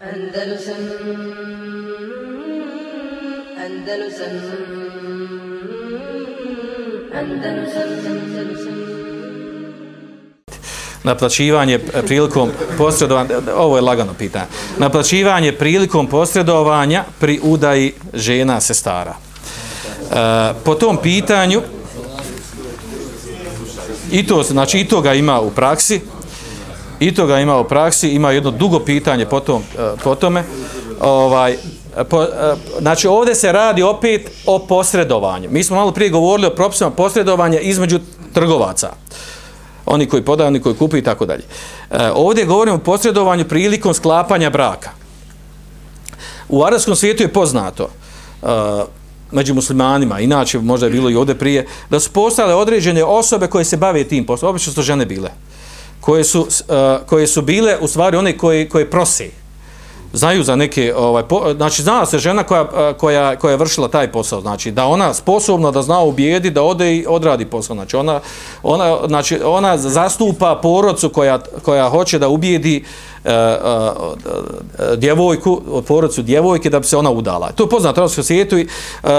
Andalusam Andalusam Andalusam Andalusam naplaćivanje prilikom posredovanja, ovo je lagano pitanje, naplaćivanje prilikom posredovanja pri udaji žena sestara. E, po tom pitanju, i to, znači i to ga ima u praksi, i toga ima u praksi, ima jedno dugo pitanje po, tom, e, po tome, ovaj, e, po, e, znači ovdje se radi opet o posredovanju. Mi smo malo prije govorili o propisima posredovanja između trgovaca oni koji podaju, oni koji kupuju i tako dalje. E, ovdje govorimo o posredovanju prilikom sklapanja braka. U arabskom svijetu je poznato među muslimanima, inače možda je bilo i ovdje prije, da su postale određene osobe koje se bave tim poslom, obično su žene bile, koje su, uh, koje su bile u stvari one koje, koje prose, znaju za neke ovaj po, znači zna se žena koja e, koja koja je vršila taj posao znači da ona sposobna da zna ubijedi da ode i odradi posao znači ona ona znači ona zastupa porodcu koja koja hoće da ubijedi uh, uh, djevojku porodcu djevojke da bi se ona udala. To je poznato u svijetu i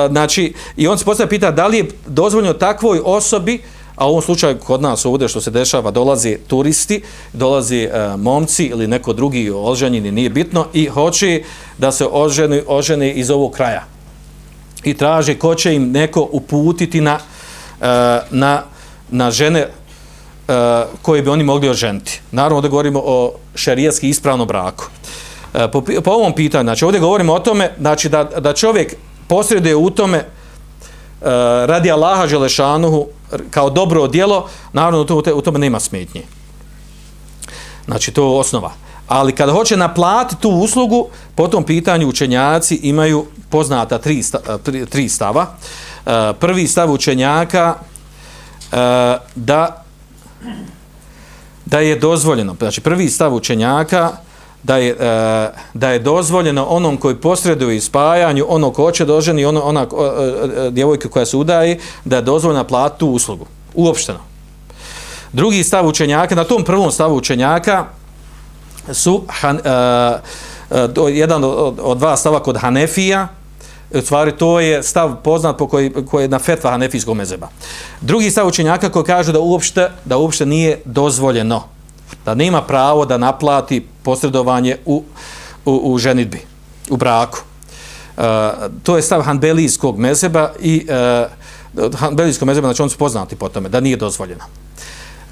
znači i on se postavlja pita da li je dozvoljeno takvoj osobi uh, a u ovom slučaju kod nas ovdje što se dešava dolazi turisti, dolazi e, momci ili neko drugi oženjeni, nije bitno, i hoće da se oženi, oženi iz ovog kraja. I traže ko će im neko uputiti na, e, na, na žene e, koje bi oni mogli oženiti. Naravno da govorimo o šarijatski ispravnom braku. E, po, po ovom pitanju, znači ovdje govorimo o tome znači da, da čovjek posreduje u tome Eh, radi Allaha Želešanuhu kao dobro djelo, naravno to, u tome nema smetnje. Znači, to je osnova. Ali kada hoće naplatiti tu uslugu, po tom pitanju učenjaci imaju poznata tri, eh, tri stava. E, prvi stav učenjaka e, da da je dozvoljeno, znači prvi stav učenjaka da je, e, da je dozvoljeno onom koji posreduje spajanju, ono ko hoće doženi, ono, ona e, e, djevojka koja se udaje, da je dozvoljena plati tu uslugu. Uopšteno. Drugi stav učenjaka, na tom prvom stavu učenjaka su han, uh, jedan od, od dva stava kod Hanefija, u stvari to je stav poznat po koji, koji je na fetva Hanefijskog mezeba. Drugi stav učenjaka koji kaže da uopšte, da uopšte nije dozvoljeno da nema pravo da naplati posredovanje u, u, u ženitbi, u braku. E, to je stav hanbelijskog mezeba i e, hanbelijskog mezeba, znači on su poznati po tome, da nije dozvoljeno.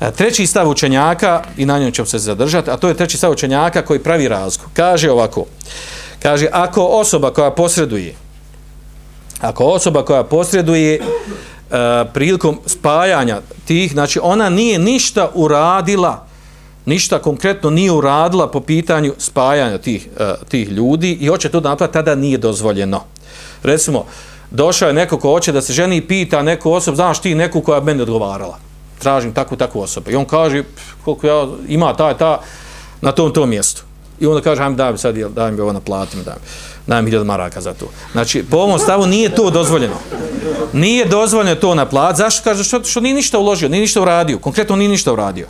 E, treći stav učenjaka, i na njom ćemo se zadržati, a to je treći stav učenjaka koji pravi razgu. Kaže ovako, kaže, ako osoba koja posreduje, ako osoba koja posreduje uh, prilikom spajanja tih, znači ona nije ništa uradila ništa konkretno nije uradila po pitanju spajanja tih, uh, tih ljudi i hoće to napraviti, tada nije dozvoljeno. Recimo, došao je neko ko hoće da se ženi i pita neku osobu, znaš ti neku koja meni odgovarala. Tražim takvu, takvu osobu. I on kaže, koliko ja, ima ta, ta, na tom, tom mjestu. I onda kaže, hajme daj mi sad, daj mi ovo na platim, daj mi, daj mi hiljada maraka za to. Znači, po ovom stavu nije to dozvoljeno. Nije dozvoljeno to na plat. Zašto? Kaže, što, što nije ništa uložio, nije ništa uradio. Konkretno nije ništa uradio.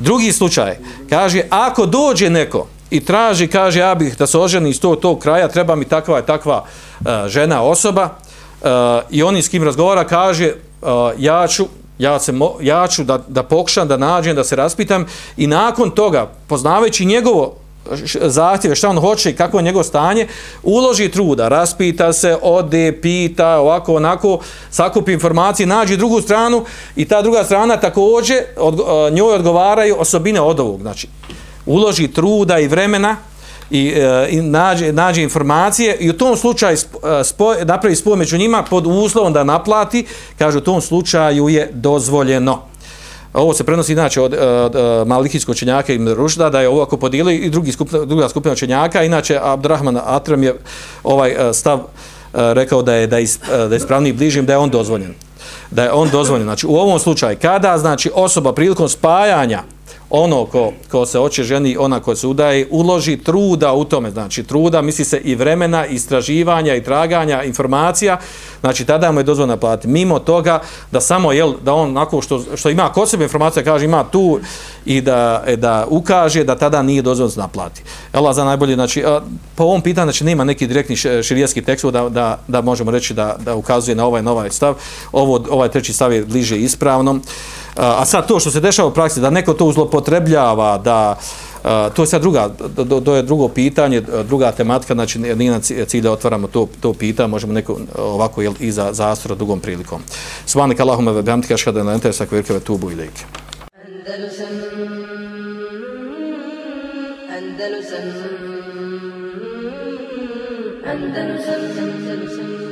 Drugi slučaj, kaže, ako dođe neko i traži, kaže, ja bih da se oženi iz tog, tog kraja, treba mi takva i takva uh, žena, osoba, uh, i oni s kim razgovara, kaže, uh, ja ću, ja, se mo, ja ću da, da pokušam, da nađem, da se raspitam, i nakon toga, poznavajući njegovo zahtjeve, šta on hoće i kako je njegovo stanje, uloži truda, raspita se, ode, pita, ovako, onako, sakupi informacije, nađi drugu stranu i ta druga strana također od, e, njoj odgovaraju osobine od ovog. Znači, uloži truda i vremena i, e, i nađe, nađe informacije i u tom slučaju e, spoj, napravi spoj među njima pod uslovom da naplati, kaže u tom slučaju je dozvoljeno. Ovo se prenosi inače od, eh, od, od malikijskog čenjaka Ibn Rušda, da je ovo ako podijeli i drugi skupna, druga skupina čenjaka, inače Abdurrahman Atram je ovaj eh, stav rekao da je da je, e, da je spravni bližim, da je on dozvoljen. Da je on dozvoljen. Znači, u ovom slučaju, kada znači osoba prilikom spajanja ono ko, ko se hoće ženi, ona koja se udaje, uloži truda u tome, znači truda, misli se i vremena, i istraživanja, i traganja, informacija, znači tada mu je dozvoljeno platiti. Mimo toga, da samo, jel, da on nakon što, što ima kod sebe informacija, kaže ima tu i da, e, da ukaže, da tada nije dozvoljeno da naplati. Allah za najbolje, znači, a, po ovom pitanju, znači, nema neki direktni širijetski tekst da, da, da možemo reći da, da ukazuje na ovaj, na ovaj stav. Ovo, ovaj treći stav je bliže ispravnom. A sad to što se dešava u praksi, da neko to uzlopotrebljava, da to je sad druga, to, je drugo pitanje, druga tematika, znači nije na cilj da otvaramo to, to pitanje, možemo neko ovako jel, i za zastora drugom prilikom. Svanik Allahume ve bihamdika ashhadu an la ilaha illa anta astaghfiruka wa atubu ilaik. Andalusam Andalusam Andalusam Andalusam